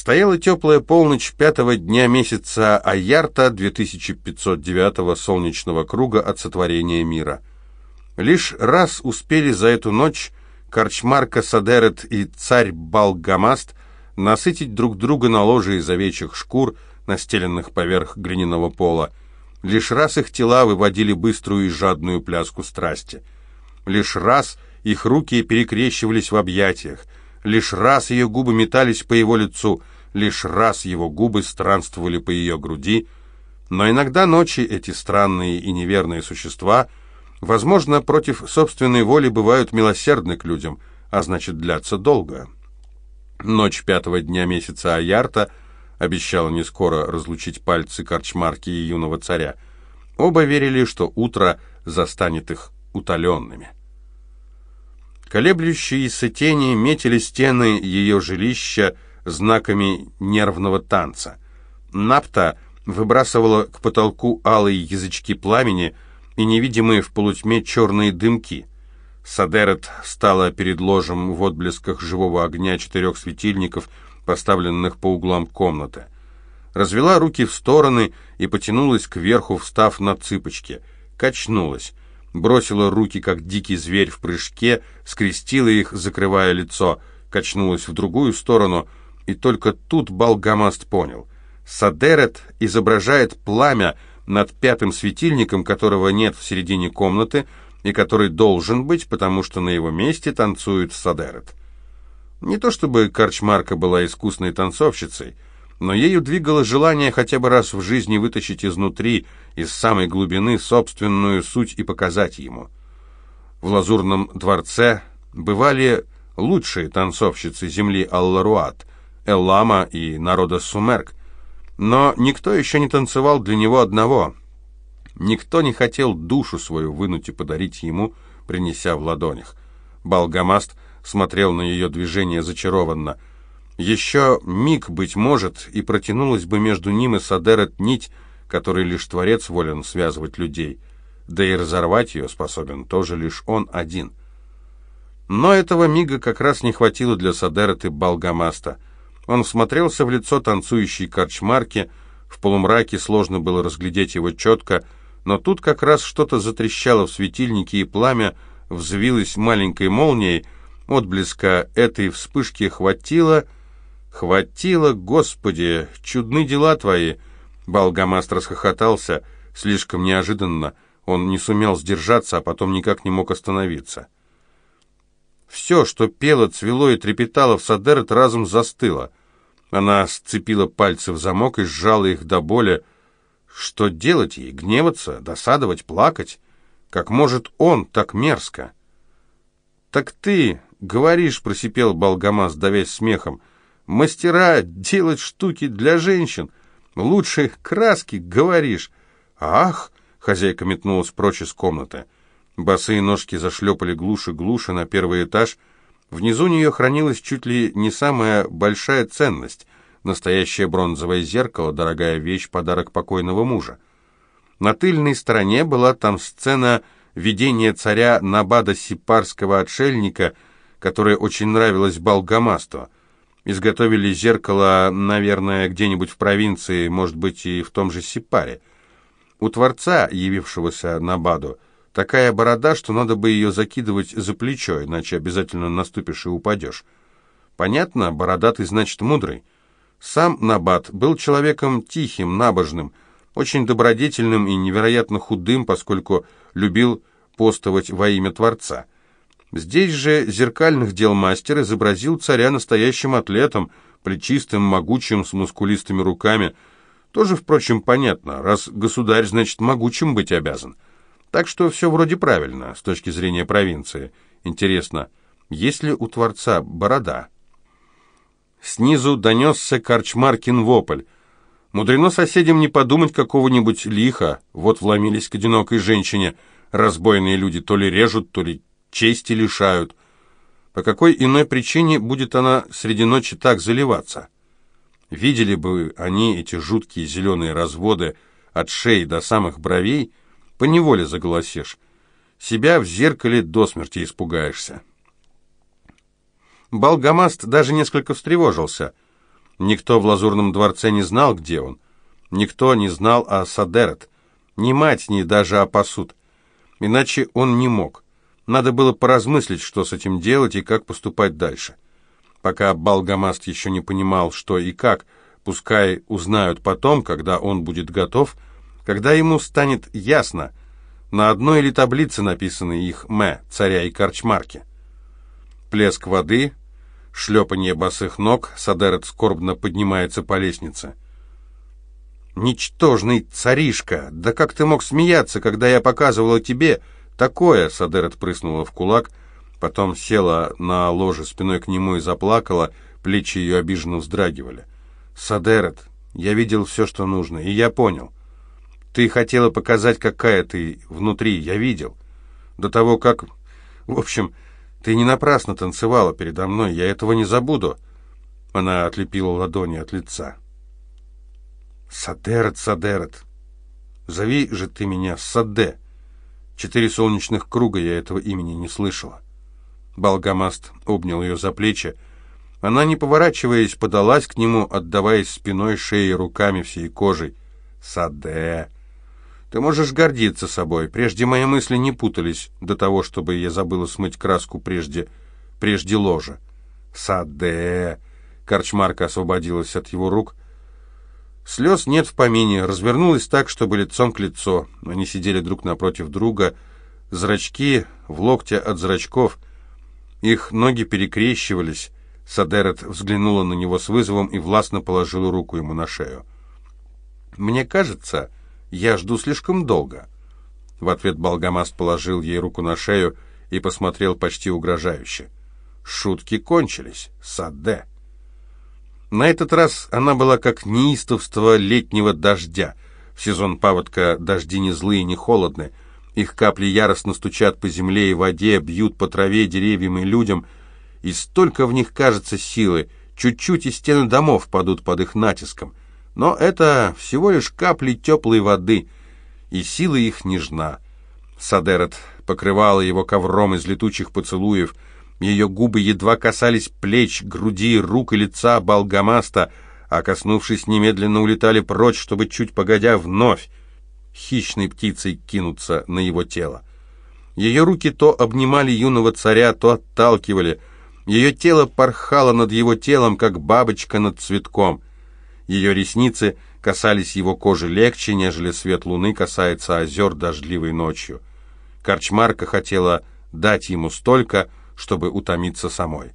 Стояла теплая полночь пятого дня месяца Аярта 2509 солнечного круга от сотворения мира. Лишь раз успели за эту ночь Корчмарка Садерет и царь Балгамаст насытить друг друга на ложе из овечьих шкур, настеленных поверх глиняного пола. Лишь раз их тела выводили быструю и жадную пляску страсти. Лишь раз их руки перекрещивались в объятиях. Лишь раз ее губы метались по его лицу, лишь раз его губы странствовали по ее груди. Но иногда ночи эти странные и неверные существа, возможно, против собственной воли бывают милосердны к людям, а значит, длятся долго. Ночь пятого дня месяца Аярта обещала не скоро разлучить пальцы корчмарки и юного царя. Оба верили, что утро застанет их утоленными. Колеблющиеся тени метили стены ее жилища знаками нервного танца. Напта выбрасывала к потолку алые язычки пламени и невидимые в полутьме черные дымки. Садерет стала перед ложем в отблесках живого огня четырех светильников, поставленных по углам комнаты. Развела руки в стороны и потянулась кверху, встав на цыпочки. Качнулась бросила руки, как дикий зверь в прыжке, скрестила их, закрывая лицо, качнулась в другую сторону, и только тут Балгамаст понял. Садерет изображает пламя над пятым светильником, которого нет в середине комнаты, и который должен быть, потому что на его месте танцует Садерет. Не то чтобы Корчмарка была искусной танцовщицей, но ею двигало желание хотя бы раз в жизни вытащить изнутри, из самой глубины, собственную суть и показать ему. В Лазурном дворце бывали лучшие танцовщицы земли Алларуат, Эллама и народа Сумерк, но никто еще не танцевал для него одного. Никто не хотел душу свою вынуть и подарить ему, принеся в ладонях. Балгамаст смотрел на ее движение зачарованно — еще миг, быть может, и протянулась бы между ним и Садерет нить, которой лишь Творец волен связывать людей, да и разорвать ее способен тоже лишь он один. Но этого мига как раз не хватило для Садерет и Балгамаста. Он смотрелся в лицо танцующей корчмарки, в полумраке сложно было разглядеть его четко, но тут как раз что-то затрещало в светильнике, и пламя взвилось маленькой молнией, отблеска этой вспышки хватило — «Хватило, Господи, чудны дела твои!» Балгамаст расхохотался, слишком неожиданно. Он не сумел сдержаться, а потом никак не мог остановиться. Все, что пело, цвело и трепетало в Садерет, разом застыло. Она сцепила пальцы в замок и сжала их до боли. Что делать ей? Гневаться? Досадовать? Плакать? Как может он так мерзко? «Так ты говоришь», — просипел Балгамас, давясь смехом, — Мастера делать штуки для женщин. Лучшие краски, говоришь. Ах! Хозяйка метнулась прочь из комнаты. Босые ножки зашлепали глуше-глуше на первый этаж. Внизу нее хранилась чуть ли не самая большая ценность. Настоящее бронзовое зеркало, дорогая вещь, подарок покойного мужа. На тыльной стороне была там сцена видения царя Набада Сипарского отшельника, которая очень нравилась Балгамасту. Изготовили зеркало, наверное, где-нибудь в провинции, может быть, и в том же Сипаре. У Творца, явившегося на Баду, такая борода, что надо бы ее закидывать за плечо, иначе обязательно наступишь и упадешь. Понятно, бородатый значит мудрый. Сам Набат был человеком тихим, набожным, очень добродетельным и невероятно худым, поскольку любил постовать во имя Творца. Здесь же зеркальных дел мастер изобразил царя настоящим атлетом, плечистым, могучим, с мускулистыми руками. Тоже, впрочем, понятно, раз государь, значит, могучим быть обязан. Так что все вроде правильно, с точки зрения провинции. Интересно, есть ли у Творца борода? Снизу донесся Корчмаркин вопль. Мудрено соседям не подумать какого-нибудь лиха. Вот вломились к одинокой женщине. Разбойные люди то ли режут, то ли чести лишают. По какой иной причине будет она среди ночи так заливаться? Видели бы они эти жуткие зеленые разводы от шеи до самых бровей, поневоле заголосишь. Себя в зеркале до смерти испугаешься. Балгамаст даже несколько встревожился. Никто в Лазурном дворце не знал, где он. Никто не знал о Садерет. Ни мать, ни даже о посуд. Иначе он не мог. Надо было поразмыслить, что с этим делать и как поступать дальше. Пока Балгамаст еще не понимал, что и как, пускай узнают потом, когда он будет готов, когда ему станет ясно, на одной или таблице написаны их «Мэ», царя и корчмарки. Плеск воды, шлепанье босых ног, Садерет скорбно поднимается по лестнице. «Ничтожный царишка! Да как ты мог смеяться, когда я показывала тебе такое?» Садерет прыснула в кулак, потом села на ложе спиной к нему и заплакала, плечи ее обиженно вздрагивали. «Садерет, я видел все, что нужно, и я понял. Ты хотела показать, какая ты внутри, я видел. До того, как... В общем, ты не напрасно танцевала передо мной, я этого не забуду». Она отлепила ладони от лица. Садерет, Садерет. Зови же ты меня Саде. Четыре солнечных круга я этого имени не слышала. Балгамаст обнял ее за плечи. Она, не поворачиваясь, подалась к нему, отдаваясь спиной, шеей, руками, всей кожей. Саде. Ты можешь гордиться собой. Прежде мои мысли не путались до того, чтобы я забыла смыть краску прежде, прежде ложа. Саде. Корчмарка освободилась от его рук, Слез нет в помине, развернулась так, чтобы лицом к лицу. Они сидели друг напротив друга, зрачки в локте от зрачков. Их ноги перекрещивались. Садерет взглянула на него с вызовом и властно положила руку ему на шею. «Мне кажется, я жду слишком долго». В ответ Балгамаст положил ей руку на шею и посмотрел почти угрожающе. «Шутки кончились, Саде». На этот раз она была как неистовство летнего дождя. В сезон паводка дожди не злые, не холодны. Их капли яростно стучат по земле и воде, бьют по траве, деревьям и людям, и столько в них кажется силы. Чуть-чуть и стены домов падут под их натиском. Но это всего лишь капли теплой воды, и сила их нежна. Садерет покрывала его ковром из летучих поцелуев — ее губы едва касались плеч, груди, рук и лица Балгамаста, а, коснувшись, немедленно улетали прочь, чтобы чуть погодя вновь хищной птицей кинуться на его тело. Ее руки то обнимали юного царя, то отталкивали. Ее тело порхало над его телом, как бабочка над цветком. Ее ресницы касались его кожи легче, нежели свет луны касается озер дождливой ночью. Корчмарка хотела дать ему столько, чтобы утомиться самой.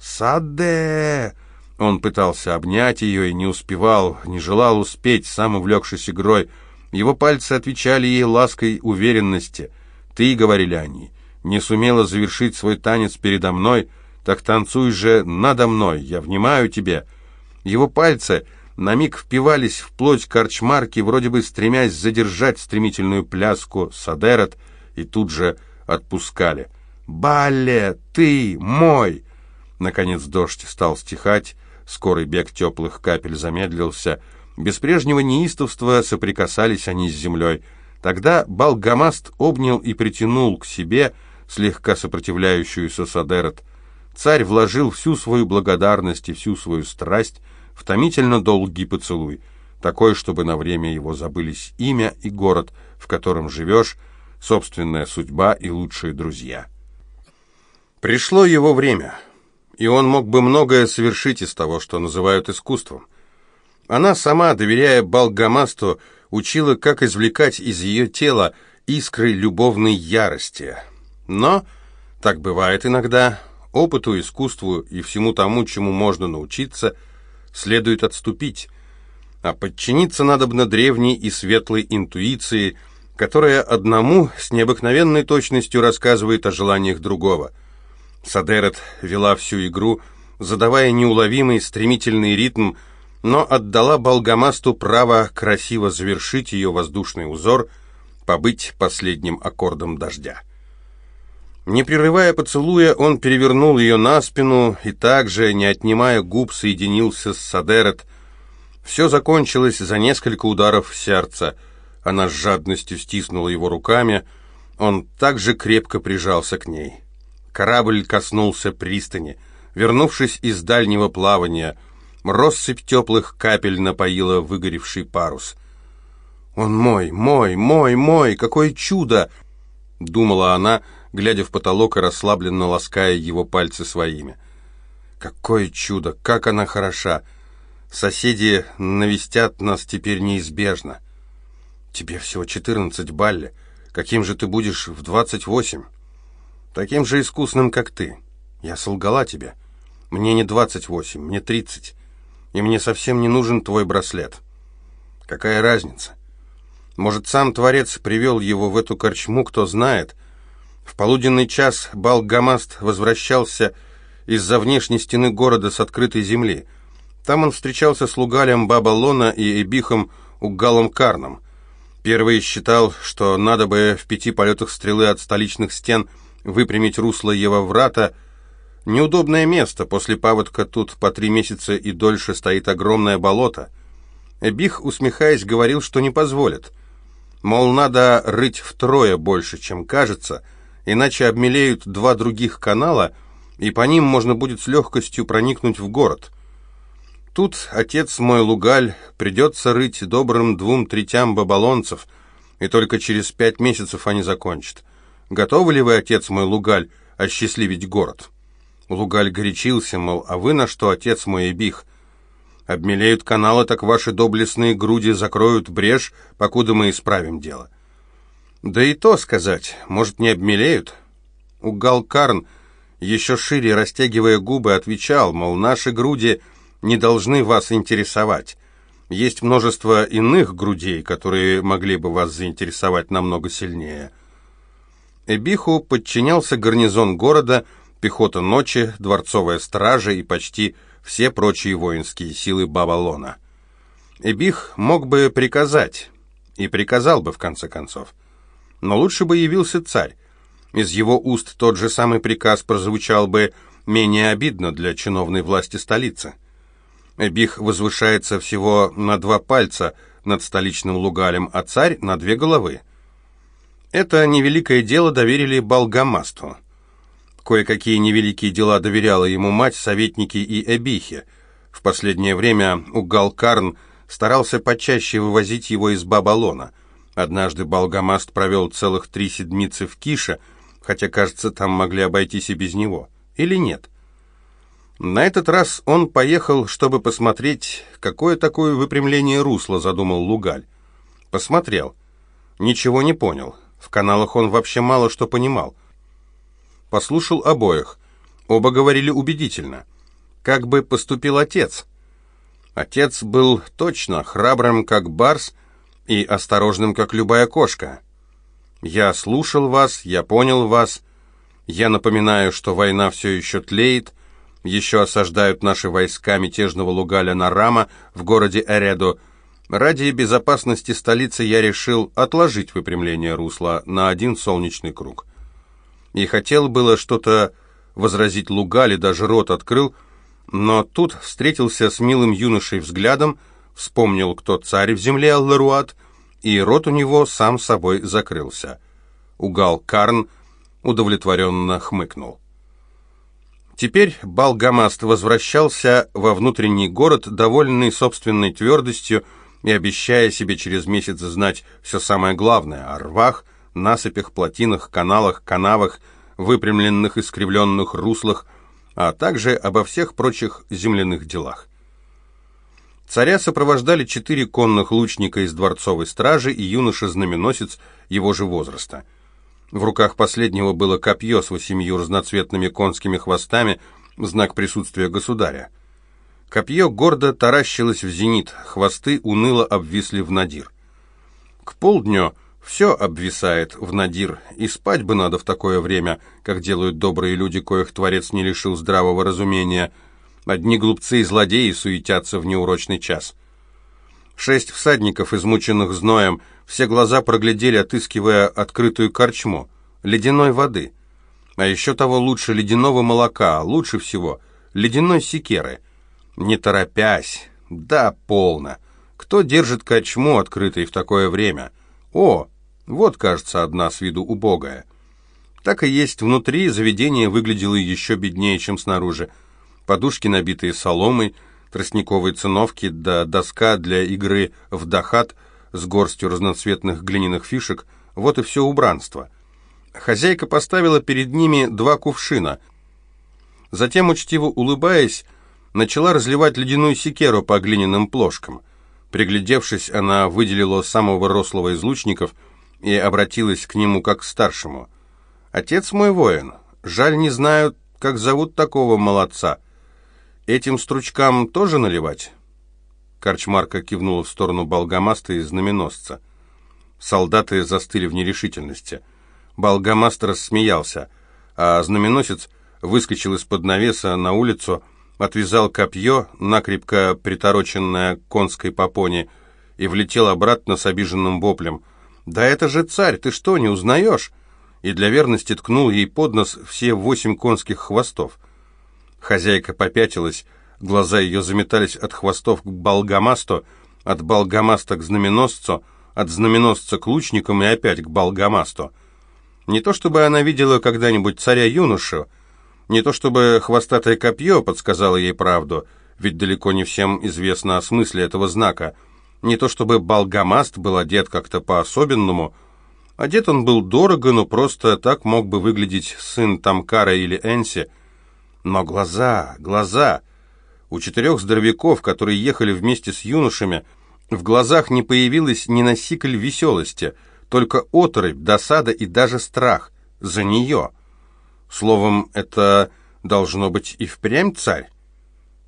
«Саде!» Он пытался обнять ее и не успевал, не желал успеть, сам увлекшись игрой. Его пальцы отвечали ей лаской уверенности. «Ты, — говорили они, — не сумела завершить свой танец передо мной, так танцуй же надо мной, я внимаю тебе». Его пальцы на миг впивались в плоть корчмарки, вроде бы стремясь задержать стремительную пляску Садерет, и тут же отпускали. «Балле, ты мой!» Наконец дождь стал стихать, скорый бег теплых капель замедлился. Без прежнего неистовства соприкасались они с землей. Тогда Балгамаст обнял и притянул к себе слегка сопротивляющуюся Садерет. Царь вложил всю свою благодарность и всю свою страсть в томительно долгий поцелуй, такой, чтобы на время его забылись имя и город, в котором живешь, собственная судьба и лучшие друзья. Пришло его время, и он мог бы многое совершить из того, что называют искусством. Она сама, доверяя Балгамасту, учила, как извлекать из ее тела искры любовной ярости. Но, так бывает иногда, опыту, искусству и всему тому, чему можно научиться, следует отступить, а подчиниться надобно древней и светлой интуиции, которая одному с необыкновенной точностью рассказывает о желаниях другого – Садерет вела всю игру, задавая неуловимый стремительный ритм, но отдала Балгамасту право красиво завершить ее воздушный узор, побыть последним аккордом дождя. Не прерывая поцелуя, он перевернул ее на спину и также, не отнимая губ, соединился с Садерет. Все закончилось за несколько ударов сердца. Она с жадностью стиснула его руками, он также крепко прижался к ней. Корабль коснулся пристани. Вернувшись из дальнего плавания, Россыпь теплых капель напоила выгоревший парус. «Он мой, мой, мой, мой! Какое чудо!» — думала она, глядя в потолок и расслабленно лаская его пальцы своими. «Какое чудо! Как она хороша! Соседи навестят нас теперь неизбежно. Тебе всего четырнадцать, Балли. Каким же ты будешь в двадцать восемь? Таким же искусным, как ты. Я солгала тебе. Мне не двадцать восемь, мне тридцать и мне совсем не нужен твой браслет. Какая разница? Может, сам Творец привел его в эту корчму, кто знает. В полуденный час Балгамаст возвращался из-за внешней стены города с открытой земли. Там он встречался с Лугалем Бабалона и Эбихом Угалом Карном. Первый считал, что надо бы в пяти полетах стрелы от столичных стен выпрямить русло Евоврата, Неудобное место, после паводка тут по три месяца и дольше стоит огромное болото. Бих, усмехаясь, говорил, что не позволит. Мол, надо рыть втрое больше, чем кажется, иначе обмелеют два других канала, и по ним можно будет с легкостью проникнуть в город. Тут отец мой Лугаль придется рыть добрым двум третям бабалонцев, и только через пять месяцев они закончат. Готовы ли вы, отец мой Лугаль, осчастливить город?» Лугаль горячился, мол, а вы на что, отец мой Эбих? Обмелеют каналы, так ваши доблестные груди закроют брешь, покуда мы исправим дело. Да и то сказать, может, не обмелеют? Угал Карн, еще шире растягивая губы, отвечал, мол, наши груди не должны вас интересовать. Есть множество иных грудей, которые могли бы вас заинтересовать намного сильнее. Эбиху подчинялся гарнизон города, пехота ночи, дворцовая стража и почти все прочие воинские силы Бабалона. Эбих мог бы приказать, и приказал бы в конце концов. Но лучше бы явился царь. Из его уст тот же самый приказ прозвучал бы менее обидно для чиновной власти столицы. Эбих возвышается всего на два пальца над столичным лугалем, а царь на две головы. Это невеликое дело доверили Балгамасту. Кое-какие невеликие дела доверяла ему мать, советники и эбихи. В последнее время Угал Карн старался почаще вывозить его из Бабалона. Однажды Балгамаст провел целых три седмицы в Кише, хотя, кажется, там могли обойтись и без него. Или нет? На этот раз он поехал, чтобы посмотреть, какое такое выпрямление русла задумал Лугаль. Посмотрел. Ничего не понял. В каналах он вообще мало что понимал послушал обоих. Оба говорили убедительно. Как бы поступил отец? Отец был точно храбрым, как барс, и осторожным, как любая кошка. Я слушал вас, я понял вас. Я напоминаю, что война все еще тлеет, еще осаждают наши войска мятежного Лугаля Нарама в городе Эредо. Ради безопасности столицы я решил отложить выпрямление русла на один солнечный круг и хотел было что-то возразить Лугали, даже рот открыл, но тут встретился с милым юношей взглядом, вспомнил, кто царь в земле Алларуат, и рот у него сам собой закрылся. Угал Карн удовлетворенно хмыкнул. Теперь Балгамаст возвращался во внутренний город, довольный собственной твердостью и обещая себе через месяц знать все самое главное о рвах, насыпях, плотинах, каналах, канавах, выпрямленных искривленных руслах, а также обо всех прочих земляных делах. Царя сопровождали четыре конных лучника из дворцовой стражи и юноша-знаменосец его же возраста. В руках последнего было копье с восемью разноцветными конскими хвостами, знак присутствия государя. Копье гордо таращилось в зенит, хвосты уныло обвисли в надир. К полдню все обвисает в надир, и спать бы надо в такое время, как делают добрые люди, коих Творец не лишил здравого разумения. Одни глупцы и злодеи суетятся в неурочный час. Шесть всадников, измученных зноем, все глаза проглядели, отыскивая открытую корчму, ледяной воды. А еще того лучше ледяного молока, лучше всего ледяной секеры. Не торопясь, да полно. Кто держит корчму открытой в такое время? О, вот, кажется, одна с виду убогая. Так и есть, внутри заведение выглядело еще беднее, чем снаружи. Подушки, набитые соломой, тростниковые циновки да доска для игры в дахат с горстью разноцветных глиняных фишек, вот и все убранство. Хозяйка поставила перед ними два кувшина. Затем, учтиво улыбаясь, начала разливать ледяную секеру по глиняным плошкам. Приглядевшись, она выделила самого рослого из лучников и обратилась к нему как к старшему. «Отец мой воин, жаль не знаю, как зовут такого молодца. Этим стручкам тоже наливать?» Корчмарка кивнула в сторону Болгамаста и знаменосца. Солдаты застыли в нерешительности. Болгамаст рассмеялся, а знаменосец выскочил из-под навеса на улицу, отвязал копье, накрепко притороченное конской попоне, и влетел обратно с обиженным воплем. «Да это же царь, ты что, не узнаешь?» И для верности ткнул ей под нос все восемь конских хвостов. Хозяйка попятилась, Глаза ее заметались от хвостов к Болгамасту, от Болгамаста к знаменосцу, от знаменосца к лучникам и опять к Болгамасту. Не то чтобы она видела когда-нибудь царя-юношу, не то чтобы хвостатое копье подсказало ей правду, ведь далеко не всем известно о смысле этого знака, не то чтобы Болгамаст был одет как-то по-особенному, одет он был дорого, но просто так мог бы выглядеть сын Тамкара или Энси, но глаза, глаза... У четырех здоровяков, которые ехали вместе с юношами, в глазах не появилась ни насикль веселости, только оторопь, досада и даже страх за нее. Словом, это должно быть и впрямь царь.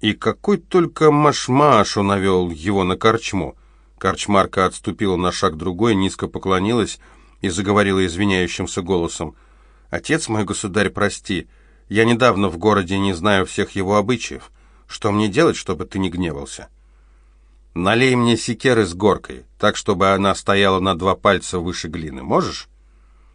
И какой только машмашу навел его на корчму. Корчмарка отступила на шаг другой, низко поклонилась и заговорила извиняющимся голосом. «Отец мой, государь, прости, я недавно в городе не знаю всех его обычаев. Что мне делать, чтобы ты не гневался? Налей мне секеры с горкой, так, чтобы она стояла на два пальца выше глины. Можешь?